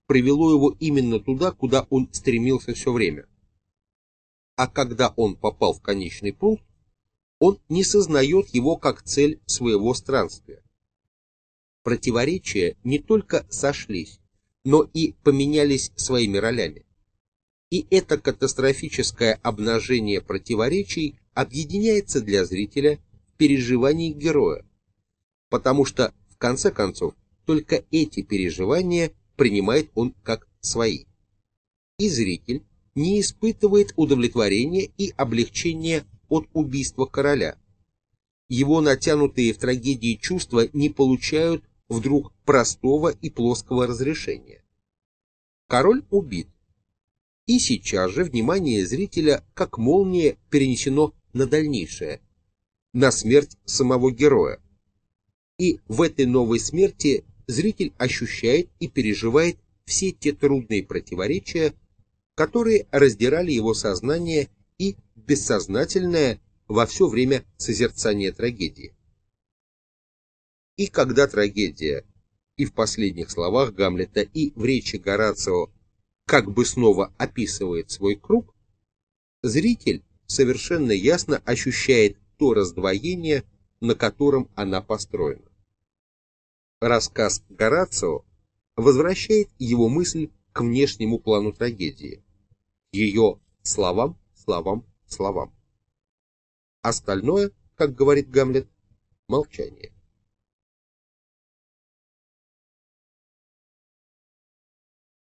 привело его именно туда, куда он стремился все время. А когда он попал в конечный пункт, он не сознает его как цель своего странствия. Противоречия не только сошлись, но и поменялись своими ролями. И это катастрофическое обнажение противоречий объединяется для зрителя в переживании героя, потому что, в конце концов, только эти переживания принимает он как свои. И зритель не испытывает удовлетворения и облегчения от убийства короля. Его натянутые в трагедии чувства не получают вдруг простого и плоского разрешения. Король убит. И сейчас же внимание зрителя как молния перенесено на дальнейшее, на смерть самого героя. И в этой новой смерти зритель ощущает и переживает все те трудные противоречия, которые раздирали его сознание бессознательное во все время созерцания трагедии. И когда трагедия, и в последних словах Гамлета, и в речи Горацио как бы снова описывает свой круг, зритель совершенно ясно ощущает то раздвоение, на котором она построена. Рассказ Горацио возвращает его мысль к внешнему плану трагедии, ее словам, словам, словам. Остальное, как говорит Гамлет, молчание.